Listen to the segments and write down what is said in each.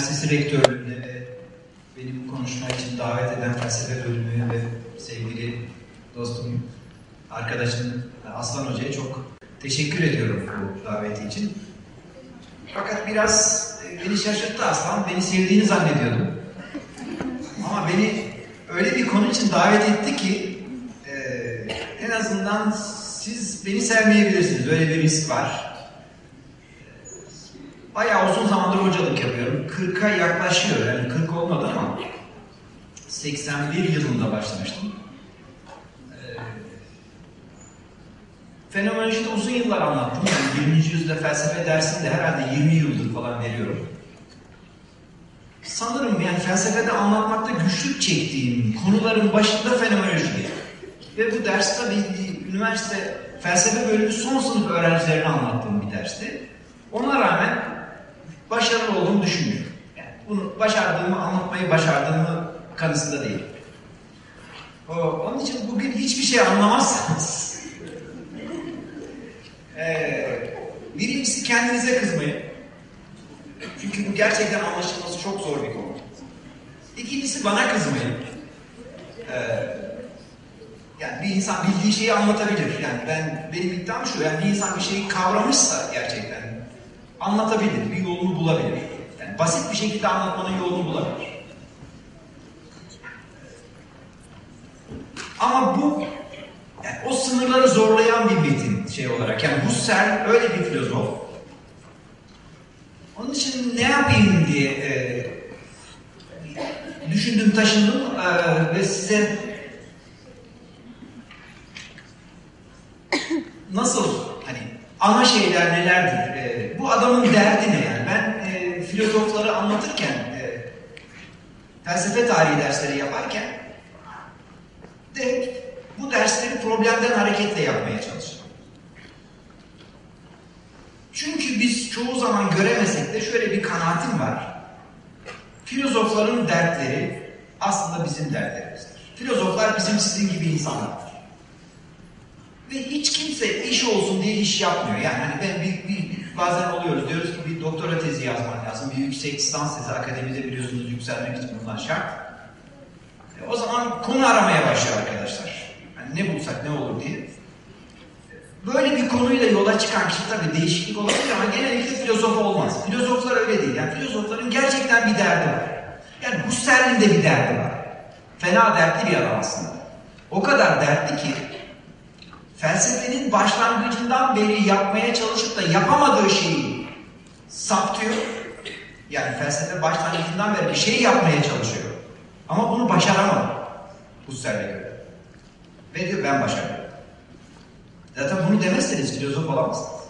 Üniversitesi Rektörlüğü'ne ve beni bu konuşma için davet eden felsefe bölümü ve sevgili dostum, arkadaşım Aslan Hoca'ya çok teşekkür ediyorum bu daveti için. Fakat biraz e, beni şaşırttı Aslan. Beni sevdiğini zannediyordum. Ama beni öyle bir konu için davet etti ki e, en azından siz beni sevmeyebilirsiniz. Öyle bir risk var. Bayağı uzun zamandır hocalık yapıyorum. 40'a yaklaşıyor. Yani 40 olmadı ama 81 yılında başlamıştım. Ee, fenomenolojide uzun yıllar anlattım. Yani 20. yüzyılda felsefe dersini de herhalde 20 yıldır falan veriyorum. Sanırım yani felsefede anlatmakta güçlük çektiğim konuların başında fenomenoloji Ve bu ders tabii üniversite felsefe bölümü son sınıf öğrencilerine anlattığım bir dersti. Ona rağmen başarılı olduğumu düşünmüyorum. Bunu başardığımı, anlatmayı başardığımı kanısında değil. Onun için bugün hiçbir şey anlamazsanız ee, birincisi kendinize kızmayın. Çünkü bu gerçekten anlaşılması çok zor bir konu. İkincisi bana kızmayın. Yani bir insan bildiği şeyi anlatabilir. Yani ben benim iddiam şu. Yani bir insan bir şeyi kavramışsa gerçekten anlatabilir, bir yolunu bulabilir. Basit bir şekilde anlatmanın yolunu bulabilir. Ama bu yani o sınırları zorlayan bir metin şey olarak. Yani Husserl öyle bir filozof. Onun için ne yapayım diye e, düşündüm, taşındım e, ve size nasıl hani ana şeyler nelerdir? E, bu adamın derdi ne filozofları anlatırken e, felsefe tarihi dersleri yaparken de bu dersleri problemden hareketle yapmaya çalışıyorum. Çünkü biz çoğu zaman göremesek de şöyle bir kanaatim var. Filozofların dertleri aslında bizim dertlerimizdir. Filozoflar bizim sizin gibi insanlardır. Ve hiç kimse iş olsun diye iş yapmıyor. Yani hani ben bir, bir, bazen oluyoruz diyoruz ki doktora tezi yazman lazım. Bir yüksek lisans tezi akademide biliyorsunuz yükselmek için bundan şart. E, o zaman konu aramaya başlıyor arkadaşlar. Yani ne bulsak ne olur diye. Böyle bir konuyla yola çıkan kişi tabii değişiklik olabilir ama genellikle filozof olmaz. Filozoflar öyle değil. Yani filozofların gerçekten bir derdi var. Yani Husserl'in de bir derdi var. Fena dertli bir adam aslında. O kadar dertli ki felsefenin başlangıcından beri yapmaya çalışıp da yapamadığı şeyi saptıyor. Yani felsefe başlangıcından beri bir şey yapmaya çalışıyor. Ama bunu başaramadı. Husserl'e göre. Ve diyor ben başardım. Zaten bunu demezseniz filozof olamazsınız.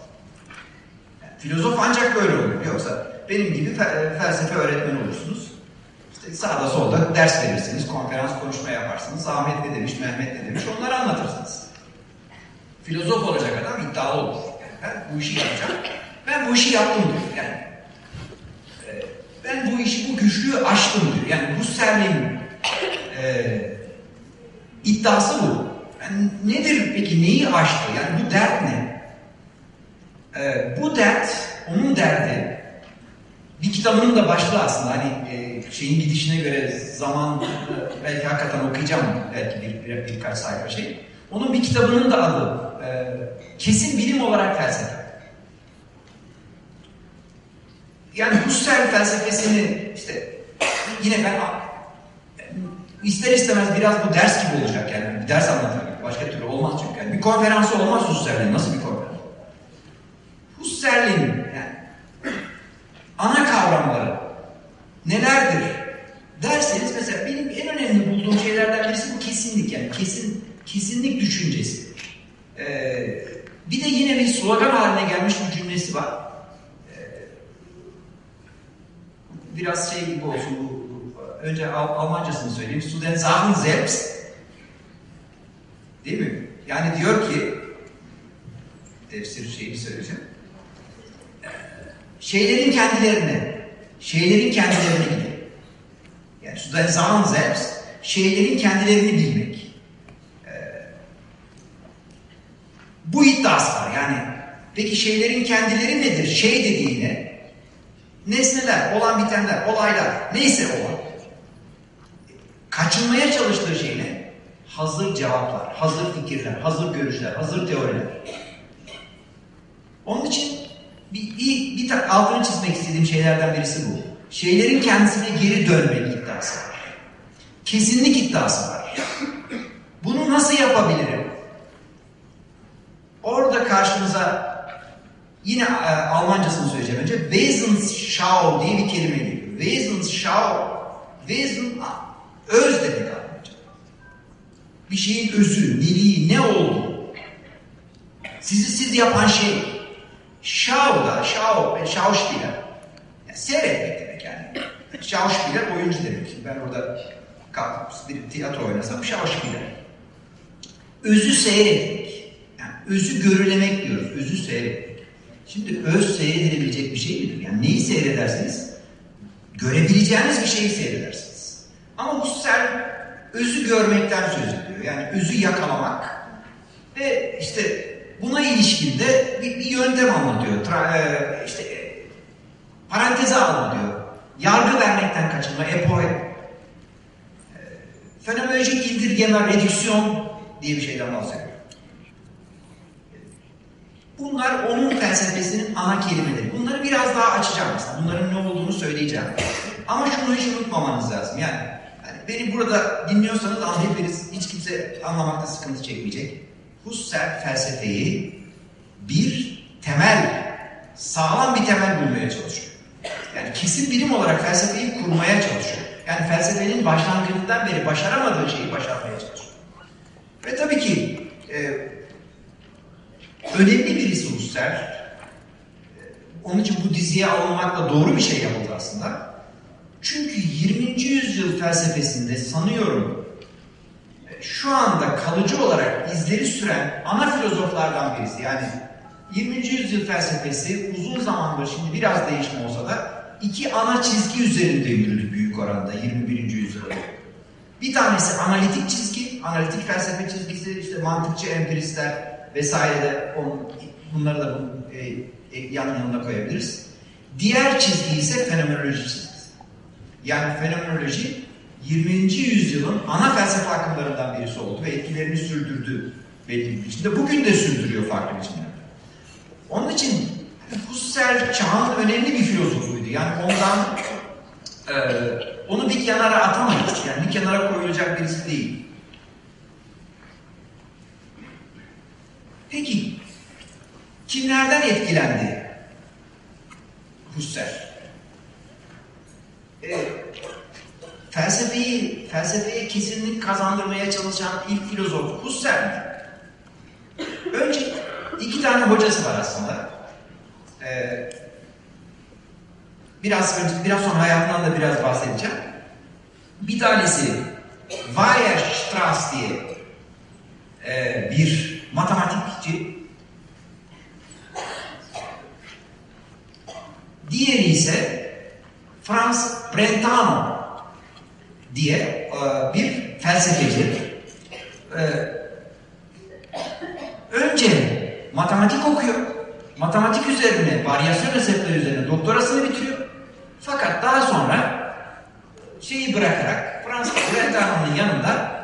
Yani filozof ancak böyle olur. Yoksa benim gibi felsefe öğretmeni olursunuz. İşte sağda solda ders verirsiniz, konferans konuşma yaparsınız. Ahmet ne demiş, Mehmet ne demiş onları anlatırsınız. Filozof olacak adam iddialı olur. Yani bu işi yapacağım. Ben bu işi yaptım diyor. Yani e, ben bu işi, bu güçlüğü aştım diyor. Yani bu serliğin e, iddiası bu. Yani nedir peki neyi aştı? Yani bu dert ne? Ee, bu dert, onun derdi bir kitabının da başlığı aslında hani e, şeyin gidişine göre zaman belki hakikaten okuyacağım belki bir, bir, birkaç sayfa şey. Onun bir kitabının da adı e, kesin bilim olarak felsefe. Yani Husserl felsefesini işte yine ben ister istemez biraz bu ders gibi olacak yani bir ders anlatırım. Başka türlü olmaz çünkü. Yani bir konferansı olmaz Husserl'in. Nasıl bir konferans? Husserl'in yani ana kavramları nelerdir derseniz mesela benim en önemli bulduğum şeylerden birisi bu kesinlik yani kesin kesinlik düşüncesi. Ee, bir de yine bir slogan haline gelmiş bir cümlesi var. Ee, biraz şey gibi olsun bu, önce Al Almancasını söyleyeyim. Student sagen selbst Değil mi? Yani diyor ki tefsir şeyini söyleyeceğim. Şeylerin kendilerine, şeylerin kendilerine gidin. Yani da zaman selbst, şeylerin kendilerini bilmek. Ee, bu iddiası var. Yani peki şeylerin kendileri nedir? Şey dediğine nesneler, olan bitenler, olaylar, neyse olan kaçınmaya çalıştığı şey ne? Hazır cevaplar, hazır fikirler, hazır görüşler, hazır teoriler. Onun için bir, bir, bir altını çizmek istediğim şeylerden birisi bu. Şeylerin kendisine geri dönme iddiası var. Kesinlik iddiası var. Bunu nasıl yapabilirim? Orada karşımıza yine e, Almancasını söyleyeceğim önce. Wesensschau diye bir kelime geliyor. Wesensschau, Wesen öz demek Almanca. Bir şeyin özü, neliği, ne olduğu. Sizi siz yapan şey. Schau da, Schau, Schauspieler. Yani seyretmek demek yani. Schauspieler oyuncu demek. Ben orada kalkıp bir tiyatro oynasam Schauspieler. Özü seyretmek. Yani özü görülemek diyoruz. Özü seyretmek. Şimdi öz seyredilebilecek bir şey midir? Yani neyi seyredersiniz? Görebileceğiniz bir şeyi seyredersiniz. Ama Husserl özü görmekten söz ediyor. Yani özü yakalamak ve işte buna ilişkin de bir, bir yöntem anlatıyor. Tra, e, işte e, paranteze alma. Yargı vermekten kaçınma, epoe. E, fenomenolojik indirgeme, redüksiyon diye bir şeyden bahsediyor. Bunlar onun felsefesinin ana kelimeleri. Bunları biraz daha açacağım mesela. Bunların ne olduğunu söyleyeceğim. Ama şunu hiç unutmamanız lazım. Yani, yani beni burada dinliyorsanız anlayabiliriz. Hiç kimse anlamakta sıkıntı çekmeyecek. Husserl felsefeyi bir temel, sağlam bir temel bulmaya çalışıyor. Yani kesin bilim olarak felsefeyi kurmaya çalışıyor. Yani felsefenin başlangıcından beri başaramadığı şeyi başarmaya çalışıyor. Ve tabii ki e, önemli birisi Husserl. Onun için bu diziye alınmakla doğru bir şey yapıldı aslında. Çünkü 20. yüzyıl felsefesinde sanıyorum şu anda kalıcı olarak izleri süren ana filozoflardan birisi. Yani 20. yüzyıl felsefesi uzun zamandır şimdi biraz değişme olsa da iki ana çizgi üzerinde yürüdü büyük oranda 21. yüzyılda. Bir tanesi analitik çizgi, analitik felsefe çizgisi, işte mantıkçı empiristler vesaire de bunları da bunun, e, e, yan yanına koyabiliriz. Diğer çizgi ise fenomenoloji çizgisi. Yani fenomenoloji 20. yüzyılın ana felsefe akımlarından birisi oldu ve etkilerini sürdürdü belli bir biçimde. Bugün de sürdürüyor farklı biçimlerde. Onun için Husserl çağın önemli bir filozofuydu. Yani ondan e, onu bir kenara atamayız. Yani bir kenara koyulacak birisi değil. Peki kimlerden etkilendi Husserl? E, felsefeyi, felsefeye kesinlik kazandırmaya çalışan ilk filozof Husserl mi? Önce iki tane hocası var aslında. Ee, biraz önce, biraz sonra hayatından da biraz bahsedeceğim. Bir tanesi Weierstrass diye e, bir matematikçi. Diğeri ise Franz Brentano diye e, bir felsefeci. E, önce matematik okuyor. Matematik üzerine, varyasyon hesapları üzerine doktorasını bitiriyor. Fakat daha sonra şeyi bırakarak Fransız Brentano'nun yanında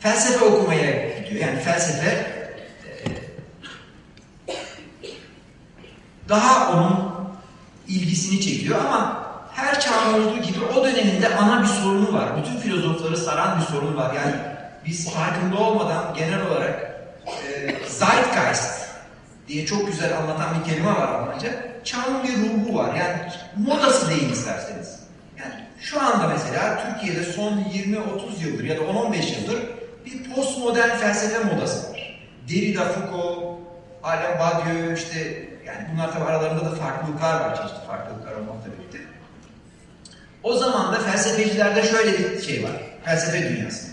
felsefe okumaya gidiyor. Yani felsefe e, daha onun ilgisini çekiyor ama her çağın olduğu gibi o döneminde ana bir sorunu var. Bütün filozofları saran bir sorun var. Yani biz farkında olmadan genel olarak e, Zeitgeist diye çok güzel anlatan bir kelime var Almanca. Çağın bir ruhu var. Yani modası değil isterseniz. Yani şu anda mesela Türkiye'de son 20-30 yıldır ya da 10-15 yıldır bir postmodern felsefe modası var. Derrida, Foucault, Alain Badiou işte yani bunlar tabi aralarında da farklılıklar var çeşitli farklılıklar olmakla birlikte. O zaman da felsefecilerde şöyle bir şey var. Felsefe dünyası.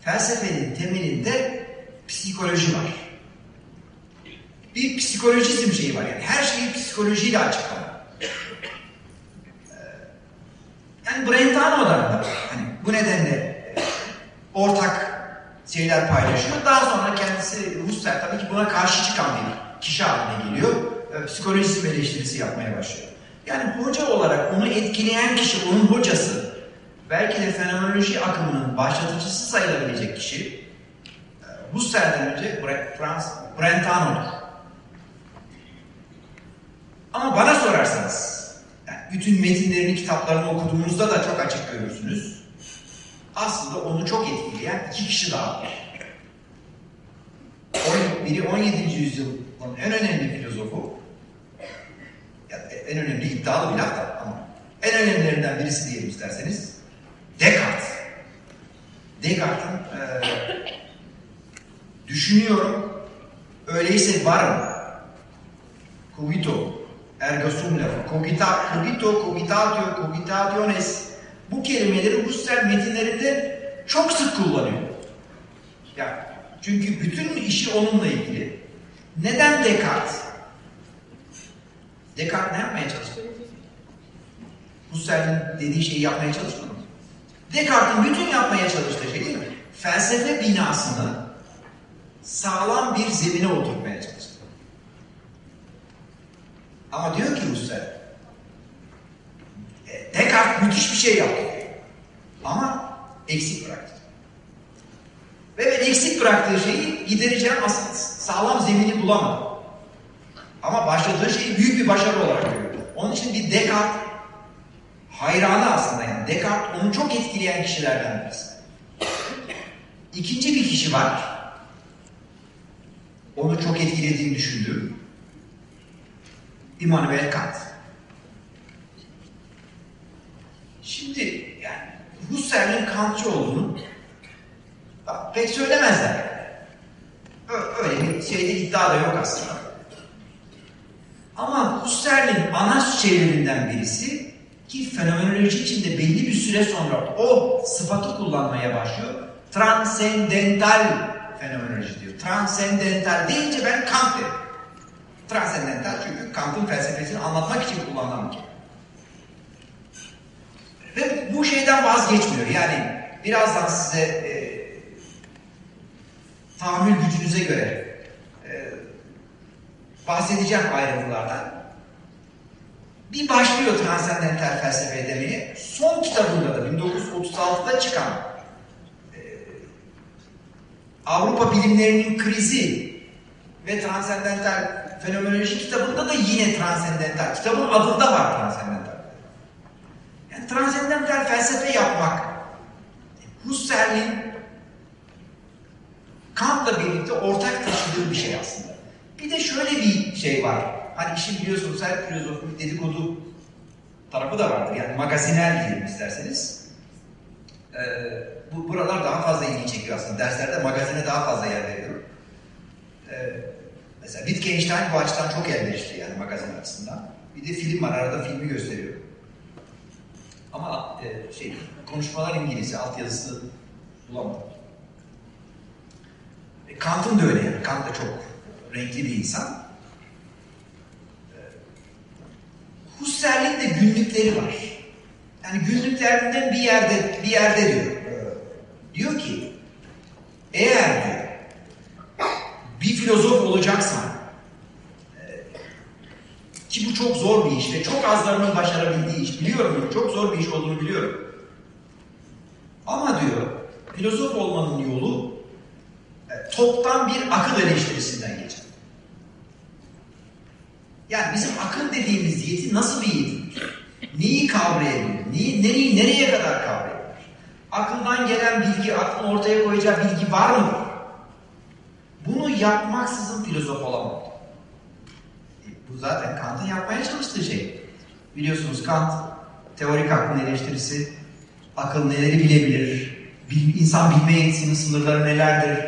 Felsefenin temelinde psikoloji var. Bir psikolojizm şeyi var yani. Her şeyi psikolojiyle açıklama. Yani Brentano'dan da hani bu nedenle ortak şeyler paylaşıyor. Daha sonra kendisi Husserl tabii ki buna karşı çıkan bir kişi haline geliyor. e, psikolojisi ve eleştirisi yapmaya başlıyor. Yani hoca olarak onu etkileyen kişi, onun hocası, belki de fenomenoloji akımının başlatıcısı sayılabilecek kişi, e, Husserl'den önce Frans Brentano'dur. Ama bana sorarsanız, yani bütün metinlerini, kitaplarını okuduğunuzda da çok açık görürsünüz. Aslında onu çok etkileyen iki kişi daha var. Biri 17. yüzyılın en önemli filozofu, en önemli iddialı bir laf da ama en önemlilerinden birisi diyelim isterseniz Descartes. Descartes'in e, düşünüyorum öyleyse varım cogito ergo sum lafı cogita, cogito, cogitatio, cogitationes bu kelimeleri Husserl metinlerinde çok sık kullanıyor. Yani çünkü bütün işi onunla ilgili. Neden Descartes? Descartes ne yapmaya çalıştı? Husserl'in dediği şeyi yapmaya çalışmadı mı? Descartes'in bütün yapmaya çalıştığı şey değil mi? Felsefe binasını sağlam bir zemine oturtmaya çalıştı. Ama diyor ki Husserl, Descartes müthiş bir şey yaptı. Ama eksik bıraktı. Ve ben eksik bıraktığı şeyi gidereceğim aslında sağlam zemini bulamadım. Ama başladığı şeyi büyük bir başarı olarak görüyorum. Onun için bir Descartes hayranı aslında yani. Descartes onu çok etkileyen kişilerden birisi. İkinci bir kişi var. Onu çok etkilediğini düşündüğüm. Immanuel Kant. Şimdi yani Husserl'in Kantçı olduğunu pek söylemezler. Öyle bir şeyde iddia da yok aslında. Ama Husserl'in ana şeylerinden birisi ki fenomenoloji içinde belli bir süre sonra o sıfatı kullanmaya başlıyor. Transendental fenomenoloji diyor. Transendental deyince ben Kant derim. Transendental çünkü Kant'ın felsefesini anlatmak için kullanılan bir kelime. Ve bu şeyden vazgeçmiyor. Yani birazdan size e, tahammül gücünüze göre e, bahsedeceğim ayrıntılardan. Bir başlıyor transendental felsefe demeye. Son kitabında da 1936'da çıkan e, Avrupa bilimlerinin krizi ve transendental fenomenoloji kitabında da yine transendental. Kitabın adında var transendental. Yani transendental felsefe yapmak Husserl'in Kant'la birlikte ortak taşıdığı bir şey aslında. Bir de şöyle bir şey var. Hani işin biliyorsunuz her filozofun dedikodu tarafı da vardır. Yani magazinel diyelim isterseniz. Ee, bu buralar daha fazla ilgi çekiyor aslında. Derslerde magazine daha fazla yer veriyorum. Ee, mesela Wittgenstein bu açıdan çok elverişli yani magazin açısından. Bir de film var. Arada filmi gösteriyor. Ama e, şey konuşmalar İngilizce, altyazısı bulamadım. E, Kant'ın da öyle yani. Kant da çok renkli bir insan. E, Husserl'in de günlükleri var. Yani günlüklerinden bir yerde bir yerde diyor. E, diyor ki eğer diyor bir filozof olacaksan ki bu çok zor bir iş ve çok azlarının başarabildiği iş. Biliyorum çok zor bir iş olduğunu biliyorum. Ama diyor filozof olmanın yolu e, toptan bir akıl eleştirisinden geçer. Yani bizim akıl dediğimiz yeti nasıl bir yetidir? Neyi kavrayabilir? Neyi, nereyi, nereye kadar kavrayabilir? Akıldan gelen bilgi, aklın ortaya koyacağı bilgi var mıdır? Bunu yapmaksızın filozof olamaz. Bu zaten Kant'ın yapmaya çalıştığı şey. Biliyorsunuz Kant teorik aklın eleştirisi, akıl neleri bilebilir, bil, insan bilme yetisinin sınırları nelerdir,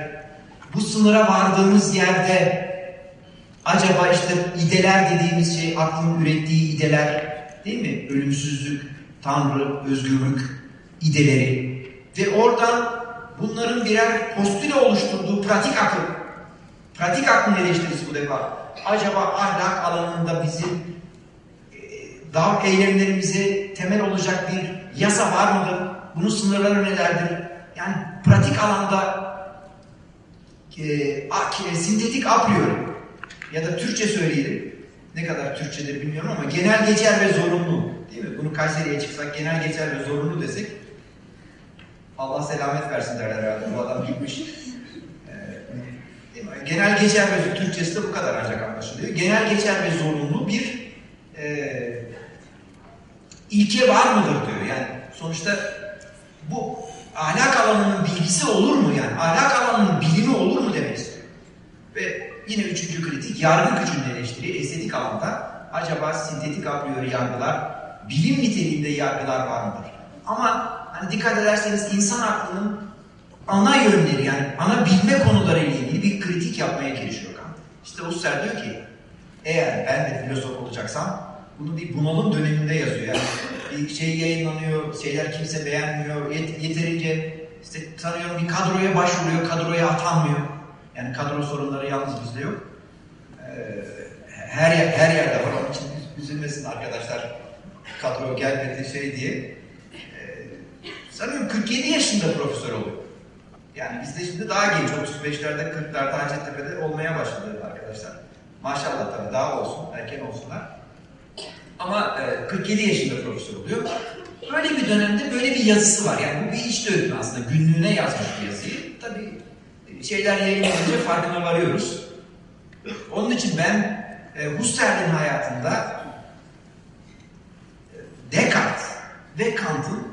bu sınıra vardığımız yerde acaba işte ideler dediğimiz şey aklın ürettiği ideler değil mi? Ölümsüzlük, tanrı, özgürlük ideleri ve oradan bunların birer postüle oluşturduğu pratik akıl, pratik aklın eleştirisi bu defa. Acaba ahlak alanında bizim e, dav eylemlerimize temel olacak bir yasa var mıdır? Bunun sınırları nelerdir? Yani pratik alanda e, a, e, sintetik a priori ya da Türkçe söyleyelim ne kadar Türkçedir bilmiyorum ama genel geçer ve zorunlu. Değil mi? Bunu Kayseri'ye çıksak genel geçer ve zorunlu desek Allah selamet versin derler herhalde. Bu adam bilmiş. Genel geçer ve Türkçesi de bu kadar ancak anlaşılıyor. Genel geçer ve zorunlu bir e, ilke var mıdır diyor. Yani sonuçta bu ahlak alanının bilgisi olur mu yani? Ahlak alanının bilimi olur mu demek. Ve yine üçüncü kritik yargı gücünün eleştiri estetik alanda acaba sintetik a yargılar bilim niteliğinde yargılar var mıdır? Ama hani dikkat ederseniz insan aklının ana yönleri yani ana bilme konuları ile ilgili bir kritik yapmaya girişiyor Kant. İşte Husserl diyor ki eğer ben de filozof olacaksam bunu bir bunalım döneminde yazıyor. Yani bir şey yayınlanıyor, şeyler kimse beğenmiyor, yet yeterince işte sanıyorum bir kadroya başvuruyor, kadroya atanmıyor. Yani kadro sorunları yalnız bizde yok. Ee, her yer, her yerde var. Onun için üzülmesin arkadaşlar kadro gelmedi şey diye. Ee, sanıyorum 47 yaşında profesör oluyor. Yani bizde şimdi daha genç, 35'lerde, 40'larda Hacettepe'de olmaya başladı arkadaşlar. Maşallah tabii daha olsun, erken olsunlar. Ama e, 47 yaşında profesör oluyor. Böyle bir dönemde böyle bir yazısı var. Yani bu bir iç dökümü aslında. Günlüğüne yazmış bir yazıyı. Tabii şeyler yayınlanınca farkına varıyoruz. Onun için ben e, Husserl'in hayatında e, Descartes ve Kant'ın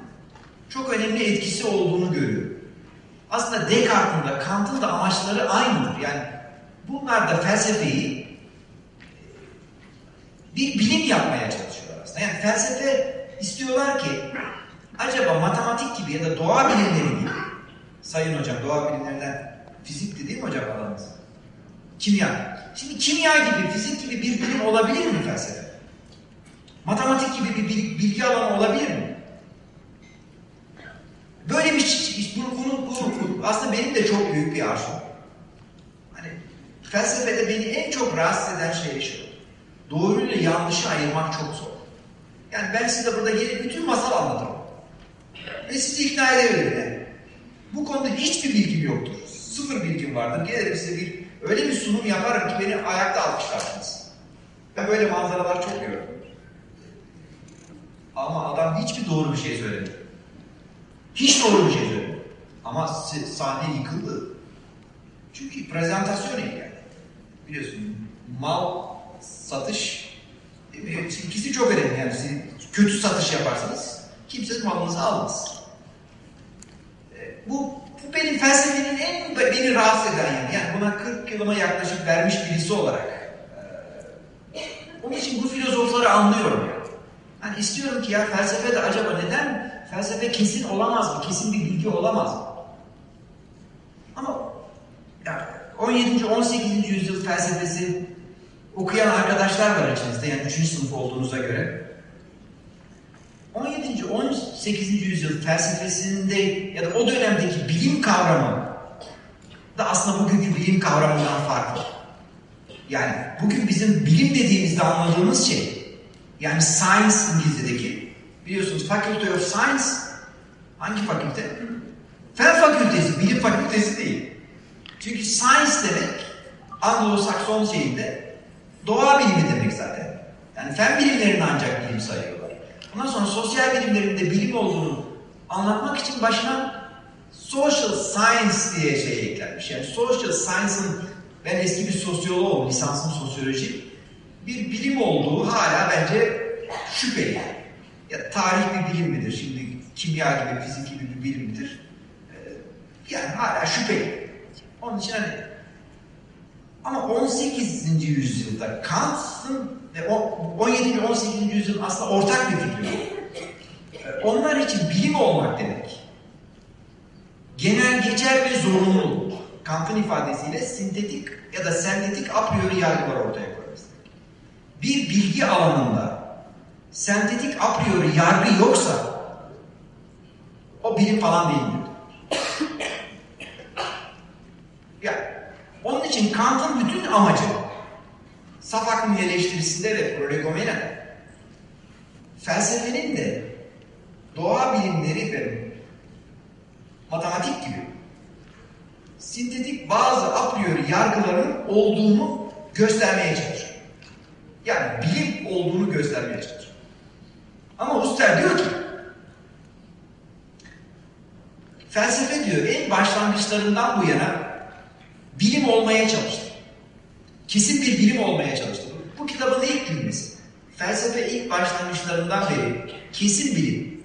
çok önemli etkisi olduğunu görüyorum. Aslında Descartes'in de Kant'ın da amaçları aynıdır. Yani bunlar da felsefeyi e, bir bilim yapmaya çalışıyorlar aslında. Yani felsefe istiyorlar ki acaba matematik gibi ya da doğa bilimleri gibi Sayın hocam doğa bilimlerinden fizikti değil mi hocam alanınız? Kimya. Şimdi kimya gibi, fizik gibi bir bilim olabilir mi felsefe? Matematik gibi bir bilgi alanı olabilir mi? Böyle bir şey, bunu, bunu, bunu, aslında benim de çok büyük bir arzum. Hani felsefede beni en çok rahatsız eden şey şu. Doğruyla yanlışı ayırmak çok zor. Yani ben size burada gelip bütün masal anlatırım. Ve sizi ikna edebilirim yani. Bu konuda hiçbir bilgim yoktur. Sıfır bilgim vardır. Gelirim size bir öyle bir sunum yaparım ki beni ayakta alkışlarsınız. Ben böyle manzaralar çok gördüm. Ama adam hiçbir doğru bir şey söylemedi. Hiç doğru bir şey söylemedi. Ama sahne yıkıldı. Çünkü prezentasyon yani. Biliyorsun mal, satış ikisi çok önemli. Yani siz kötü satış yaparsanız kimse malınızı almaz. Bu, bu benim felsefenin en beni rahatsız eden yani. Yani buna 40 yılıma yaklaşık vermiş birisi olarak. Onun için bu filozofları anlıyorum yani. Hani istiyorum ki ya felsefede acaba neden felsefe kesin olamaz mı? Kesin bir bilgi olamaz mı? Ama ya 17. 18. yüzyıl felsefesi okuyan arkadaşlar var içinizde yani 3. sınıf olduğunuza göre. 17. 18. yüzyıl felsefesinde ya da o dönemdeki bilim kavramı da aslında bugünkü bilim kavramından farklı. Yani bugün bizim bilim dediğimizde anladığımız şey yani science İngilizce'deki biliyorsunuz Faculty of Science hangi fakülte? Fen fakültesi, bilim fakültesi değil. Çünkü science demek Anglo-Sakson şeyinde doğa bilimi demek zaten. Yani fen bilimlerini ancak bilim sayıyorlar. Ondan sonra sosyal bilimlerin de bilim olduğunu anlatmak için başına social science diye şey eklenmiş. Yani social science'ın ben eski bir sosyoloğum, lisansım sosyoloji. Bir bilim olduğu hala bence şüpheli. Ya tarih bir bilim midir? Şimdi kimya gibi, fizik gibi bir bilim midir? Yani hala şüpheli. Onun için hani ama 18. yüzyılda Kant'ın ve 17. 18. yüzyılın aslında ortak bir fikri. Onlar için bilim olmak demek. Genel geçer ve zorunlu. Kant'ın ifadesiyle sintetik ya da sentetik a priori yargılar ortaya koyarız. Bir bilgi alanında sentetik a priori yargı yoksa o bilim falan değildir. yani onun için Kant'ın bütün amacı saf aklın eleştirisinde ve prolegomena felsefenin de doğa bilimleri ve matematik gibi sintetik bazı a priori yargıların olduğunu göstermeye çalışıyor. Yani bilim olduğunu göstermeye çalışıyor. Ama Husserl diyor ki felsefe diyor en başlangıçlarından bu yana bilim olmaya çalıştı. Kesin bir bilim olmaya çalıştı. Bu kitabın ilk cümlesi. Felsefe ilk başlangıçlarından beri kesin bilim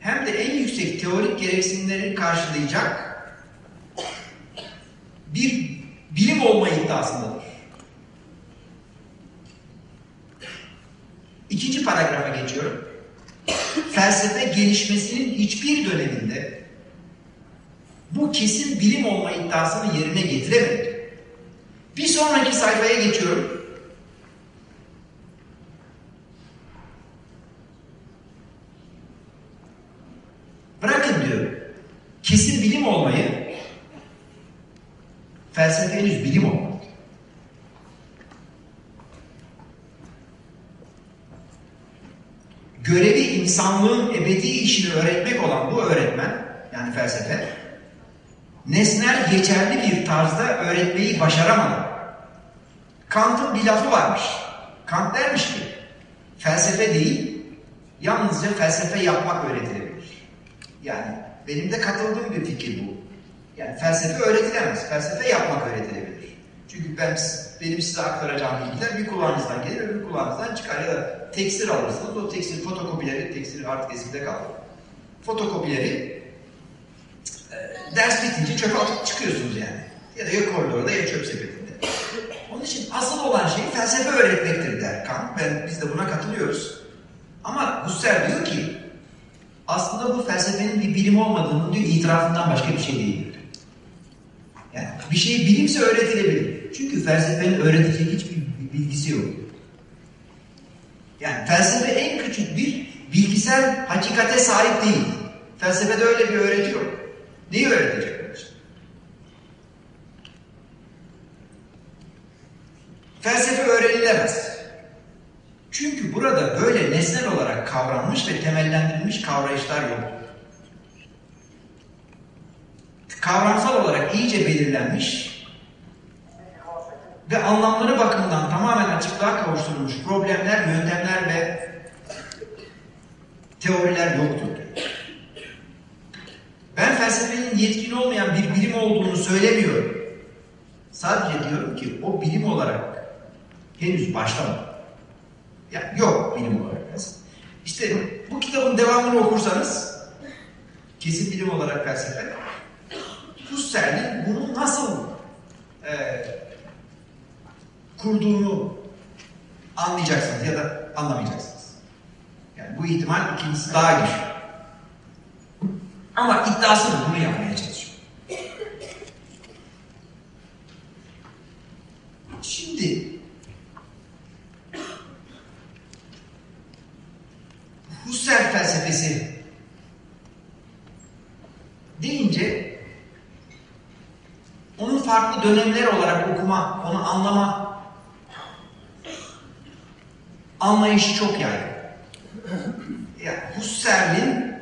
hem de en yüksek teorik gereksinimleri karşılayacak bir bilim olma iddiasındadır. İkinci paragrafa geçiyorum. Felsefe gelişmesinin hiçbir döneminde bu kesin bilim olma iddiasını yerine getiremedi. Bir sonraki sayfaya geçiyorum. Bırakın diyor. Kesin bilim olmayı felsefe henüz bilim olmadı. İnsanlığın ebedi işini öğretmek olan bu öğretmen, yani felsefe, nesnel geçerli bir tarzda öğretmeyi başaramadı. Kant'ın bir lafı varmış. Kant dermiş ki, felsefe değil, yalnızca felsefe yapmak öğretilebilir. Yani benim de katıldığım bir fikir bu. Yani felsefe öğretilemez, felsefe yapmak öğretilebilir. Çünkü ben benim size aktaracağım bilgiler bir kulağınızdan gelir, öbür kulağınızdan çıkar ya da tekstil alırsınız. O tekstil fotokopileri, tekstil artık eskide kaldı. Fotokopileri e, ders bitince çöpe atıp çıkıyorsunuz yani. Ya da ya koridorda ya çöp sepetinde. Onun için asıl olan şey felsefe öğretmektir der Kant. Ben, biz de buna katılıyoruz. Ama Husserl diyor ki aslında bu felsefenin bir bilim olmadığının diyor itirafından başka bir şey değildir. Yani bir şey bilimse öğretilebilir. Çünkü felsefenin öğretecek hiçbir bilgisi yok. Yani felsefe en küçük bir bilgisel hakikate sahip değil. Felsefede öyle bir öğreti yok. Neyi öğretecek? Felsefe öğrenilemez. Çünkü burada böyle nesnel olarak kavranmış ve temellendirilmiş kavrayışlar yok. Kavramsal olarak iyice belirlenmiş ve anlamları bakımından tamamen açıklığa kavuşturulmuş problemler, yöntemler ve teoriler yoktur. Ben felsefenin yetkin olmayan bir bilim olduğunu söylemiyorum. Sadece diyorum ki o bilim olarak henüz başlamadı. Yani yok bilim olarak. İşte bu kitabın devamını okursanız kesin bilim olarak felsefe Husserl'in bunu nasıl e, kurduğunu anlayacaksınız ya da anlamayacaksınız. Yani bu ihtimal ikincisi daha güçlü. Ama iddiası bunu yapmaya çalışıyor. Şimdi Husserl felsefesi deyince onun farklı dönemler olarak okuma, onu anlama anlayışı çok yaygın. Yani Husserl'in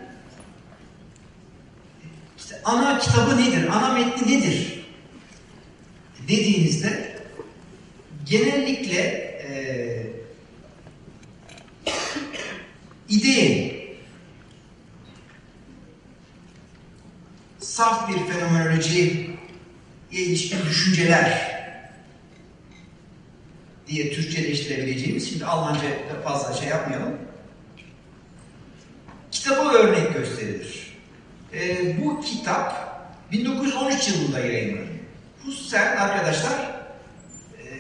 işte ana kitabı nedir, ana metni nedir dediğinizde genellikle e, ideye saf bir fenomenolojiye ilişkin düşünceler diye Türkçeleştirebileceğimiz, şimdi Almanca fazla şey yapmayalım. Kitabı örnek gösterilir. Ee, bu kitap 1913 yılında yayınlandı. Husserl arkadaşlar e,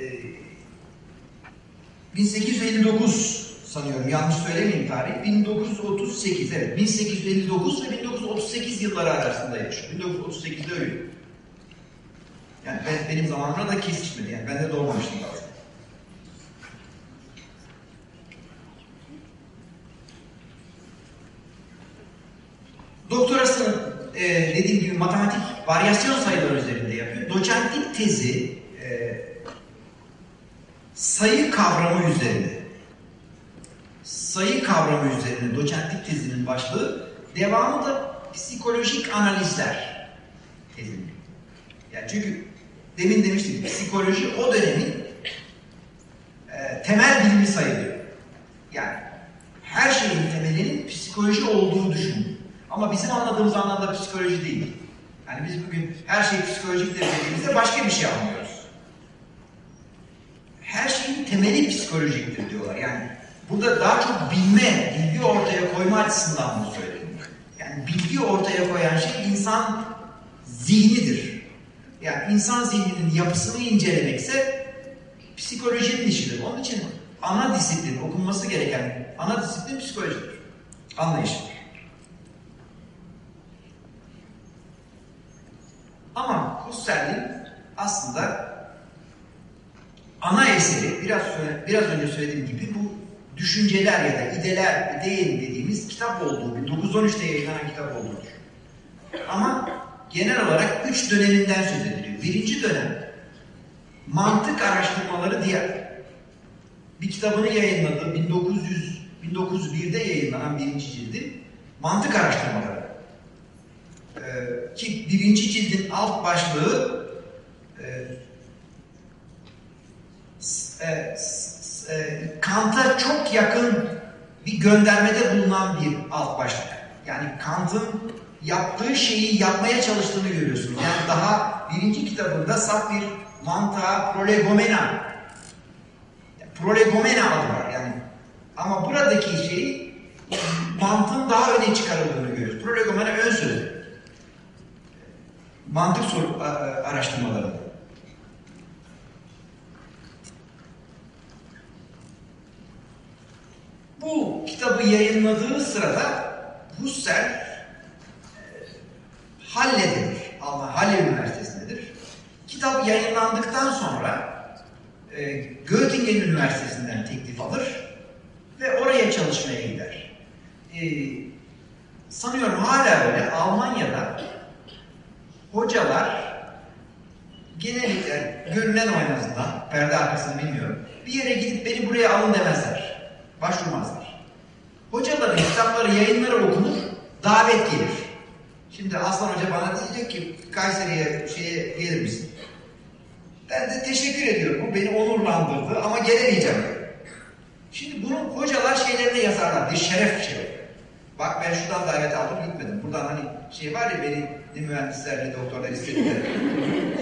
1859 sanıyorum yanlış söylemeyeyim tarih 1938 evet 1859 ve 1938 yılları arasında yaşıyor. 1938'de ölüyor. Yani ben, benim zamanımda da kesişmedi. Yani ben de doğmamıştım daha. Doktorasını e, dediğim gibi matematik varyasyon sayıları üzerinde yapıyor. Doçentlik tezi e, sayı kavramı üzerinde. Sayı kavramı üzerine doçentlik tezinin başlığı. Devamı da psikolojik analizler tezinin. Yani çünkü demin demiştik psikoloji o dönemin e, temel bilimi sayılıyor. Yani her şeyin temelinin psikoloji olduğu düşünün. Ama bizim anladığımız anlamda psikoloji değil. Yani biz bugün her şey psikolojik dediğimizde başka bir şey anlıyoruz. Her şeyin temeli psikolojiktir diyorlar. Yani burada daha çok bilme, bilgi ortaya koyma açısından bunu söyledim. Yani bilgi ortaya koyan şey insan zihnidir. Yani insan zihninin yapısını incelemekse psikolojinin işidir. Onun için ana disiplin, okunması gereken ana disiplin psikolojidir. Anlayışıdır. Ama Husserl'in aslında ana eseri biraz biraz önce söylediğim gibi bu düşünceler ya da ideler değil dediğimiz kitap olduğu, 1913'te yayınlanan kitap olduğu Ama genel olarak üç döneminden söz ediliyor. Birinci dönem mantık araştırmaları diye bir kitabını yayınladı. 1900 1901'de yayınlanan birinci cildi mantık araştırmaları. Ki birinci cildin alt başlığı e, e, e, Kant'a çok yakın bir göndermede bulunan bir alt başlık. Yani Kant'ın yaptığı şeyi yapmaya çalıştığını görüyorsunuz. Yani daha birinci kitabında saf bir mantığa prolegomena prolegomena adı var yani. Ama buradaki şey mantığın daha öne çıkarıldığını görüyoruz. Prolegomena ön sözü. Mantık soru, araştırmalarında. Bu kitabı yayınladığı sırada Husserl e, Halle'dedir. Halle Üniversitesi'ndedir. Kitap yayınlandıktan sonra e, Göttingen Üniversitesi'nden teklif alır ve oraya çalışmaya gider. E, sanıyorum hala öyle Almanya'da hocalar genellikle görünen o en azından, perde arkasını bilmiyorum, bir yere gidip beni buraya alın demezler. Başvurmazlar. Hocaların kitapları, yayınları okunur, davet gelir. Şimdi Aslan Hoca bana diyecek ki Kayseri'ye şeye gelir misin? Ben de teşekkür ediyorum. Bu beni onurlandırdı ama gelemeyeceğim. Şimdi bunu hocalar şeylerine yazarlar. Bir şeref şeref. Bak ben şuradan davet aldım gitmedim. Buradan hani şey var ya beni ne mühendisler ne doktorlar istediler.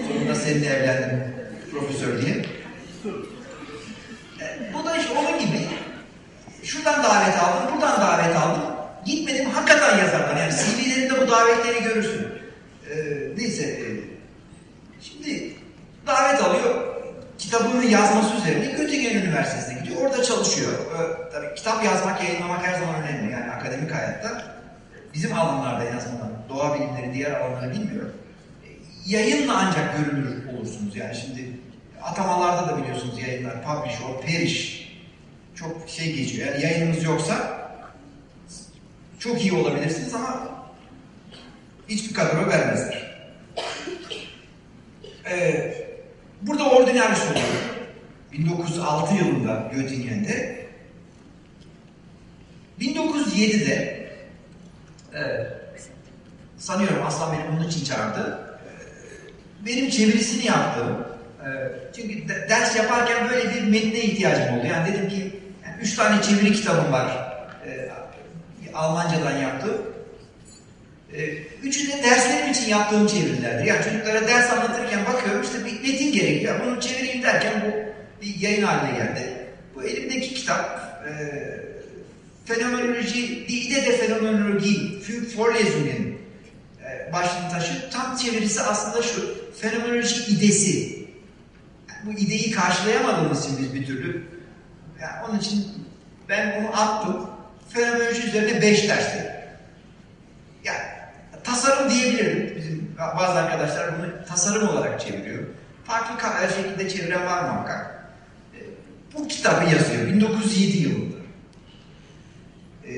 Sonunda seninle evlendim profesör diye. E, bu da işte onun gibi. Şuradan davet aldım, buradan davet aldım. Gitmedim hakikaten yazarlar. Yani CV'lerinde bu davetleri görürsün. Ee, neyse. E, şimdi davet alıyor. Kitabını yazması üzerine Göttingen Üniversitesi'ne gidiyor. Orada çalışıyor. Ee, tabii kitap yazmak, yayınlamak her zaman önemli. Yani akademik hayatta. Bizim alanlarda en azından. Doğa bilimleri, diğer alanları bilmiyorum. Ee, yayınla ancak görünür olursunuz. Yani şimdi atamalarda da biliyorsunuz yayınlar. Publish or perish. Çok şey geçiyor. Yani yayınınız yoksa çok iyi olabilirsiniz ama hiçbir kadro vermezler. Ee, burada ordinary oluyor. 1906 yılında Göttingen'de 1907'de sanıyorum Aslan beni bunun için çağırdı. E, benim çevirisini yaptım. E, çünkü de, ders yaparken böyle bir metne ihtiyacım oldu. Yani dedim ki yani üç tane çeviri kitabım var. E, Almancadan yaptım. Üçü de derslerim için yaptığım çevirilerdir. Yani çocuklara ders anlatırken bakıyorum işte bir metin gerekiyor. Bunu çevireyim derken bu bir yayın haline geldi. Bu elimdeki kitap e, Fenomenoloji, Die Idee der Phänomenologie für Vorlesungen e, başlığını taşır. Tam çevirisi aslında şu, fenomenoloji idesi. Yani bu ideyi karşılayamadığımız için biz bir türlü. Yani onun için ben onu attım. Fenomenoloji üzerine beş ders dedim. Yani tasarım diyebilirim. Bizim bazı arkadaşlar bunu tasarım olarak çeviriyor. Farklı şekilde çeviren var muhakkak. E, bu kitabı yazıyor 1907 yılında. Ee,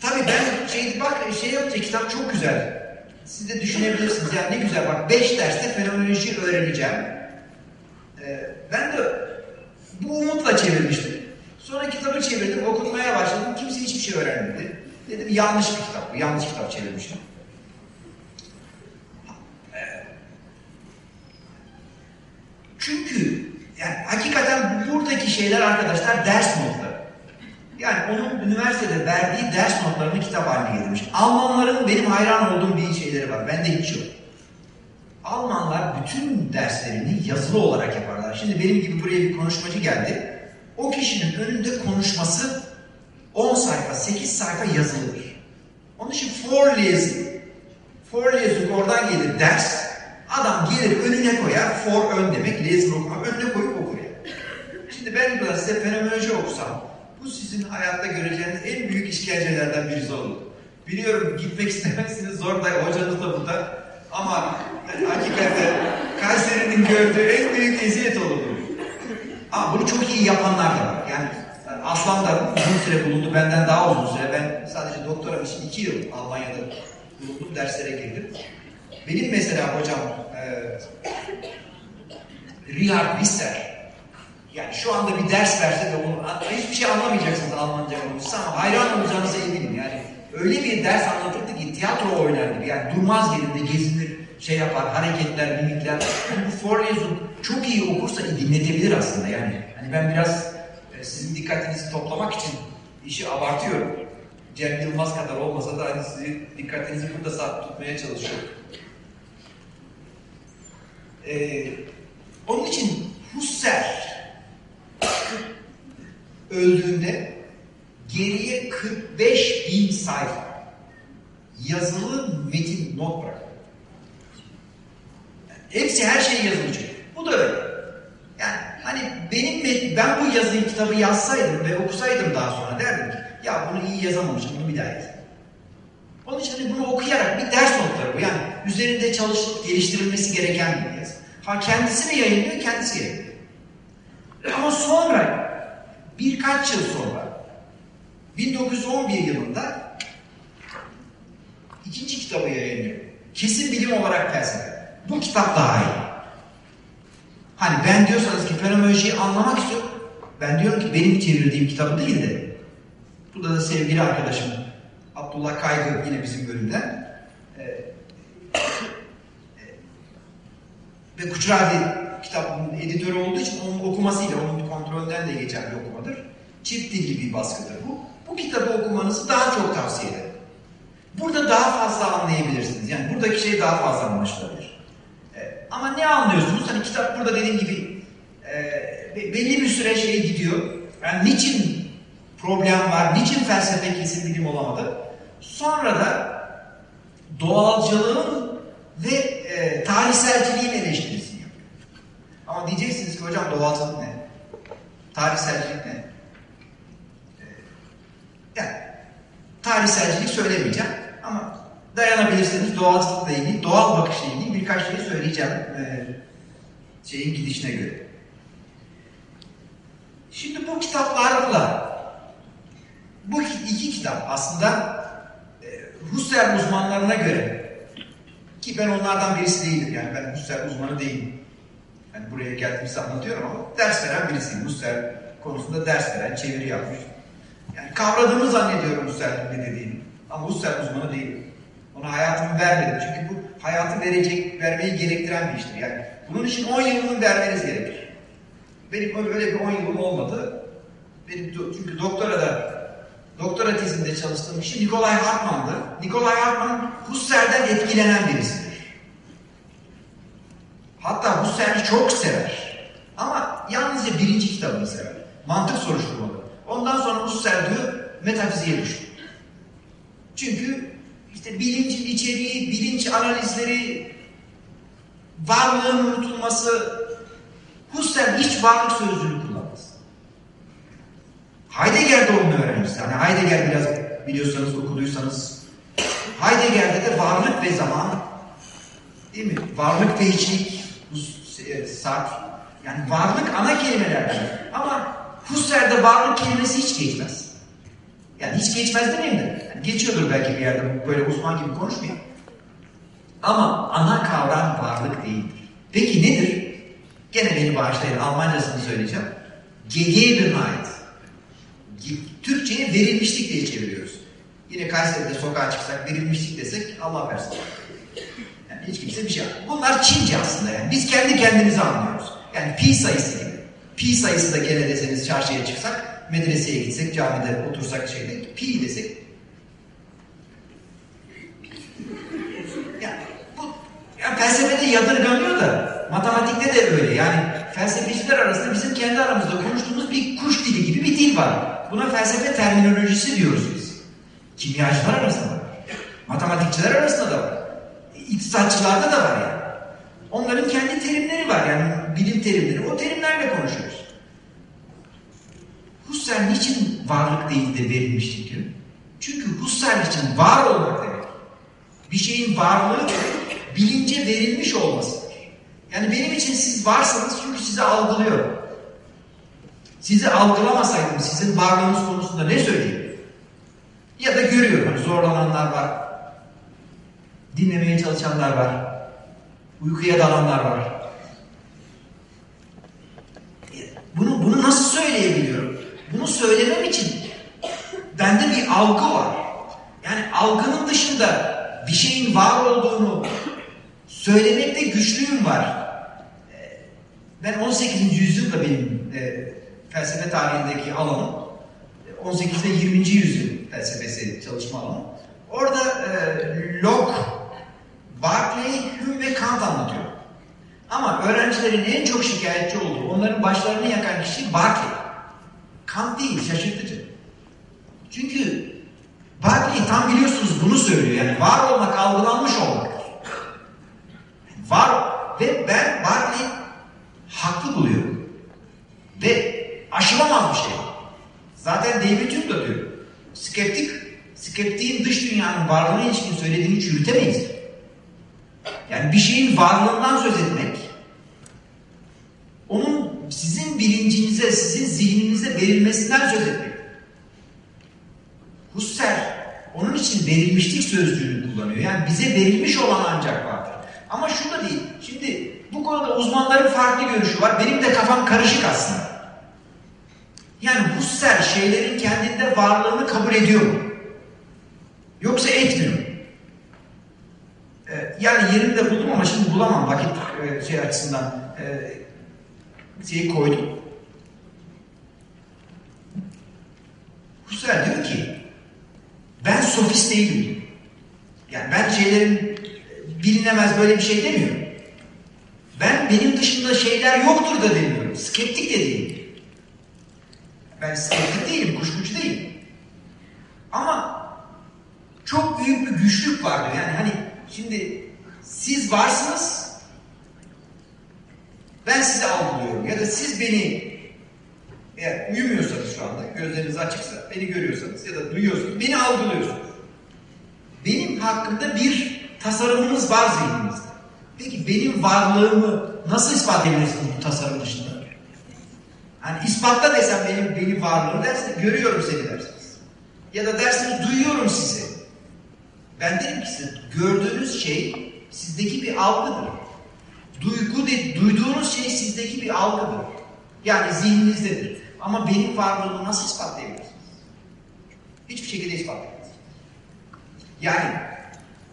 tabii ben şey bak şey yapınca kitap çok güzel. Siz de düşünebilirsiniz. Yani ne güzel bak beş derste fenomenoloji öğreneceğim. Ee, ben de bu umutla çevirmiştim. Sonra kitabı çevirdim, okutmaya başladım. Kimse hiçbir şey öğrenmedi. Dedim yanlış bir kitap bu. Yanlış kitap çevirmişim. Çünkü Yani hakikaten buradaki şeyler arkadaşlar ders notları. Yani onun üniversitede verdiği ders notlarını kitap haline getirmiş. Almanların benim hayran olduğum bir şeyleri var. Bende hiç yok. Almanlar bütün derslerini yazılı olarak yaparlar. Şimdi benim gibi buraya bir konuşmacı geldi. O kişinin önünde konuşması 10 sayfa, 8 sayfa yazılıdır. Onun için Vorlesung, Vorlesung oradan gelir ders. Adam gelir önüne koyar, for ön demek, lezing okuma, önüne koyup okur. Şimdi ben burada size fenomenoloji okusam, bu sizin hayatta göreceğiniz en büyük işkencelerden birisi olur. Biliyorum gitmek istemezsiniz, zor da hocanız da burada. Ama hakikaten Kayseri'nin gördüğü en büyük eziyet olur bu. Ama bunu çok iyi yapanlar da var. Yani Aslan da uzun süre bulundu, benden daha uzun süre. Ben sadece doktoram için iki yıl Almanya'da bulundum, derslere girdim. Benim mesela hocam e, Richard Wisser yani şu anda bir ders verse de onu hiçbir şey anlamayacaksınız Almanca konuşsa ama hayran olacağınıza eminim yani. Öyle bir ders anlatırdı ki tiyatro oynar gibi yani durmaz yerinde gezinir, şey yapar, hareketler, mimikler. Bu Forlezun çok iyi okursa dinletebilir aslında yani. Hani ben biraz e, sizin dikkatinizi toplamak için işi abartıyorum. Cem Yılmaz kadar olmasa da hani sizin dikkatinizi burada sabit tutmaya çalışıyorum. Ee, onun için Husserl öldüğünde geriye 45 bin sayfa yazılı metin not bırakıyor. Yani hepsi her şey yazılı çünkü. Bu da öyle. Yani hani benim ben bu yazıyı kitabı yazsaydım ve okusaydım daha sonra derdim ki ya bunu iyi yazamamışım bunu bir daha yazayım. Onun için bunu okuyarak bir ders notları bu. Yani üzerinde çalışılıp geliştirilmesi gereken bir yazı. Ha kendisi mi yayınlıyor? Kendisi yayınlıyor. Ama sonra birkaç yıl sonra 1911 yılında ikinci kitabı yayınlıyor. Kesin bilim olarak felsefe. Bu kitap daha iyi. Hani ben diyorsanız ki fenomenolojiyi anlamak istiyorum. Ben diyorum ki benim çevirdiğim kitabı değil de burada da sevgili arkadaşım Abdullah Kaygı yine bizim bölümden e, e, ve Kuçradi kitabının editörü olduğu için onun okumasıyla, onun kontrolden de geçen bir okumadır. Çift dilli bir baskıdır bu. Bu kitabı okumanızı daha çok tavsiye ederim. Burada daha fazla anlayabilirsiniz. Yani buradaki şey daha fazla anlaşılabilir. E, ama ne anlıyorsunuz? Hani kitap burada dediğim gibi e, belli bir süre şey gidiyor. Yani niçin problem var, niçin felsefe kesin bilim olamadı? Sonra da doğalcılığın ve e, tarihselciliğin eleştirisini yapıyor. Ama diyeceksiniz ki hocam doğalcılık ne? Tarihselcilik ne? E, yani tarihselcilik söylemeyeceğim ama dayanabilirseniz doğalcılıkla ilgili, doğal bakışla ilgili birkaç şey söyleyeceğim e, şeyin gidişine göre. Şimdi bu kitaplarla bu iki kitap aslında e, Husserl uzmanlarına göre ki ben onlardan birisi değilim yani ben Husserl uzmanı değilim. Yani buraya geldiğimizde anlatıyorum ama ders veren birisiyim. Husserl konusunda ders veren, çeviri yapmış. Yani kavradığımı zannediyorum Husserl'in ne dediğini. Ama Husserl uzmanı değilim. Ona hayatımı vermedim. Çünkü bu hayatı verecek, vermeyi gerektiren bir iştir. Yani bunun için 10 yılını vermeniz gerekir. Benim öyle bir 10 yılım olmadı. Benim çünkü doktora da doktora tezinde çalıştığım kişi Nikolay Hartmann'dı. Nikolay Hartmann Husserl'den etkilenen birisidir. Hatta Husserl'i çok sever. Ama yalnızca birinci kitabını sever. Mantık soruşturmaları. Ondan sonra Husserl diyor metafiziğe düştü. Çünkü işte bilincin içeriği, bilinç analizleri, varlığın unutulması, Husserl hiç varlık sözcüğünü kullanmaz. Heidegger'de onun öğrencisi. Hani Heidegger biraz biliyorsanız, okuduysanız. Heidegger'de de varlık ve zaman, değil mi? Varlık ve hiçlik, sarf. Yani varlık ana kelimelerden. Ama Husserl'de varlık kelimesi hiç geçmez. Yani hiç geçmez demeyeyim de. Yani geçiyordur belki bir yerde böyle uzman gibi konuşmayayım. Ama ana kavram varlık değildir. Peki nedir? Gene beni bağışlayın Almancasını söyleyeceğim. Gegebenheit. Türkçe'ye verilmişlik diye çeviriyoruz. Yine Kayseri'de sokağa çıksak verilmişlik desek Allah versin. Yani hiç kimse bir şey Bunlar Çince aslında yani. Biz kendi kendimizi anlıyoruz. Yani pi sayısı gibi. pi sayısı da gene deseniz çarşıya çıksak, medreseye gitsek, camide otursak şeyde, pi desek. Ya, bu ya felsefede yadırganıyor da matematikte de öyle. Yani felsefeciler arasında bizim kendi aramızda konuştuğumuz bir kuş dili gibi bir dil var. Buna felsefe terminolojisi diyoruz biz. Kimyacılar arasında var. Matematikçiler arasında da var. İktisatçılarda da var yani. Onların kendi terimleri var yani bilim terimleri. O terimlerle konuşuyoruz. Husserl niçin varlık değil de verilmiştir diyor? Çünkü Husserl için var olmak demek. Bir şeyin varlığı bilince verilmiş olmasıdır. Yani benim için siz varsanız çünkü sizi algılıyor. Sizi algılamasaydım sizin varlığınız konusunda ne söyleyeyim? Ya da görüyorum hani zorlananlar var. Dinlemeye çalışanlar var. Uykuya dalanlar var. Bunu, bunu nasıl söyleyebiliyorum? Bunu söylemem için bende bir algı var. Yani algının dışında bir şeyin var olduğunu söylemekte güçlüğüm var. Ben 18. yüzyılda benim e, felsefe tarihindeki alanım. 18 ve 20. yüzyıl felsefesi çalışma alanı. Orada e, Locke, Berkeley, Hume ve Kant anlatıyor. Ama öğrencilerin en çok şikayetçi olduğu, onların başlarını yakan kişi Berkeley. Kant değil, şaşırtıcı. Çünkü Berkeley tam biliyorsunuz bunu söylüyor. Yani var olmak, algılanmış olmak. Var ve ben Berkeley haklı buluyorum. Ve aşılamaz bir şey. Zaten David Hume da diyor. Skeptik, skeptiğin dış dünyanın varlığına ilişkin söylediğini bir şeyin varlığından söz etmek, onun sizin bilincinize, sizin zihninize verilmesinden söz etmek. Husserl onun için verilmişlik sözcüğünü kullanıyor. Yani bize verilmiş olan ancak vardır. Ama şu da değil. Şimdi bu konuda uzmanların farklı görüşü var. Benim de kafam karışık aslında. Yani Husserl şeylerin kendinde varlığını kabul ediyor mu? Yoksa etmiyor mu? Yani yerinde buldum ama şimdi bulamam vakit e, şey açısından e, şeyi koydum. Husserl diyor ki ben sofist değilim. Yani ben şeylerin bilinemez böyle bir şey demiyorum. Ben benim dışında şeyler yoktur da demiyorum. Skeptik de değilim. Ben skeptik değilim, kuşkucu değilim. Ama çok büyük bir güçlük vardır. Yani hani şimdi siz varsınız ben sizi algılıyorum ya da siz beni eğer uyumuyorsanız şu anda gözleriniz açıksa beni görüyorsanız ya da duyuyorsanız beni algılıyorsunuz. Benim hakkında bir tasarımınız var zihninizde. Peki benim varlığımı nasıl ispat edebilirsiniz bu tasarım dışında? Hani ispatla desem benim benim varlığımı dersiniz, görüyorum seni dersiniz. Ya da dersiniz duyuyorum sizi. Ben derim ki size gördüğünüz şey sizdeki bir algıdır. Duygu de, duyduğunuz şey sizdeki bir algıdır. Yani zihninizdedir. Ama benim varlığımı nasıl ispatlayabilirsiniz? Hiçbir şekilde ispatlayamazsınız. Yani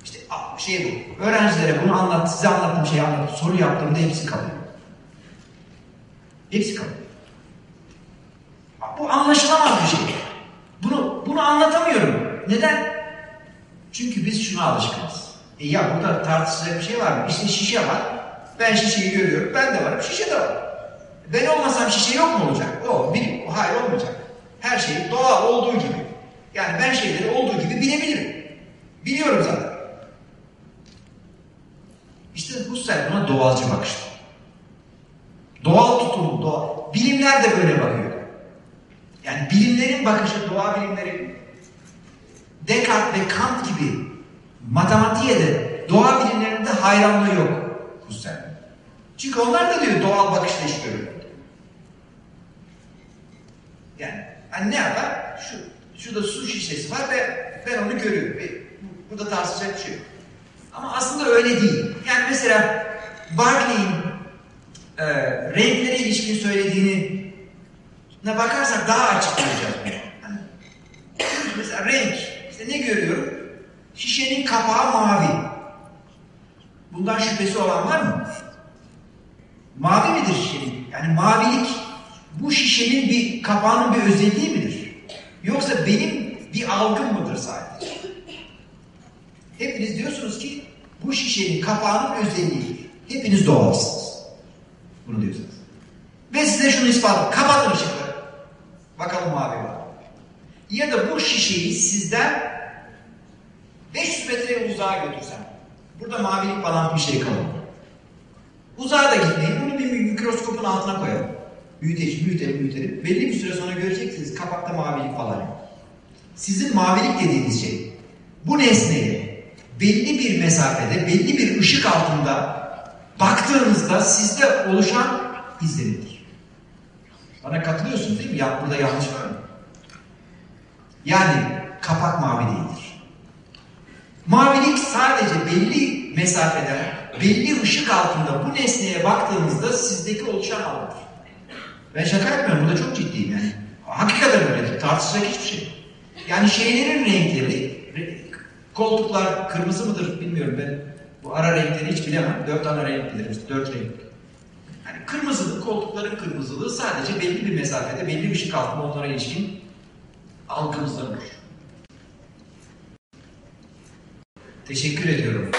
işte şey bu. Öğrencilere bunu anlat, size anlattığım şeyi anlatıp soru yaptığımda hepsi kalıyor. Hepsi kalıyor. Bu anlaşılamaz bir şey. Bunu bunu anlatamıyorum. Neden? Çünkü biz şuna alışkınız. E ya burada tartışacak bir şey var mı? İşte şişe var. Ben şişeyi görüyorum. Ben de varım. Şişe de var. Ben olmasam şişe yok mu olacak? O, bilim. O, hayır olmayacak. Her şey doğal olduğu gibi. Yani ben şeyleri olduğu gibi bilebilirim. Biliyorum zaten. İşte Husserl buna doğalcı bakıştı. Doğal tutum, doğal. Bilimler de böyle bakıyor. Yani bilimlerin bakışı, doğa bilimleri Descartes ve Kant gibi matematiğe de doğa bilimlerinde hayranlığı yok Husserl. Çünkü onlar da diyor doğal bakışla iş görüyor. Yani hani ne yapar? Şu, şurada su şişesi var ve ben onu görüyorum. Ve burada tartışacak bir şey. Ama aslında öyle değil. Yani mesela Barclay'in e, renklere ilişkin söylediğini ne bakarsak daha açık göreceğiz. Hani, mesela renk, işte ne görüyorum? Şişenin kapağı mavi. Bundan şüphesi olan var mı? Mavi midir şişenin? Yani mavilik bu şişenin bir kapağının bir özelliği midir? Yoksa benim bir algım mıdır sadece? Hepiniz diyorsunuz ki bu şişenin kapağının özelliğidir. Hepiniz doğalsınız. Bunu diyorsunuz. Ve size şunu ispat Kapatın ışıkları. Bakalım mavi var. Ya da bu şişeyi sizden 500 metre uzağa götürsem. Burada mavilik falan bir şey kalır. Uzağa da gitmeyin. Bunu bir mikroskopun altına koyalım. Büyüteç, büyütelim, büyütelim. Belli bir süre sonra göreceksiniz kapakta mavilik falan yok. Sizin mavilik dediğiniz şey bu nesneye belli bir mesafede, belli bir ışık altında baktığınızda sizde oluşan izlenimdir. Bana katılıyorsunuz değil mi? Ya, burada yanlış var mı? Yani kapak mavi değildir. Mavilik sadece belli mesafeden, belli ışık altında bu nesneye baktığınızda sizdeki oluşan algıdır. Ben şaka yapmıyorum, burada çok ciddiyim yani. Hakikaten öyledir, tartışacak hiçbir şey. Yani şeylerin renkleri, re- koltuklar kırmızı mıdır bilmiyorum ben. Bu ara renkleri hiç bilemem. Dört ana renk bilirim, dört renk. Yani kırmızılık, koltukların kırmızılığı sadece belli bir mesafede, belli bir ışık altında onlara ilişkin algımızdan olur. Teşekkür ediyorum.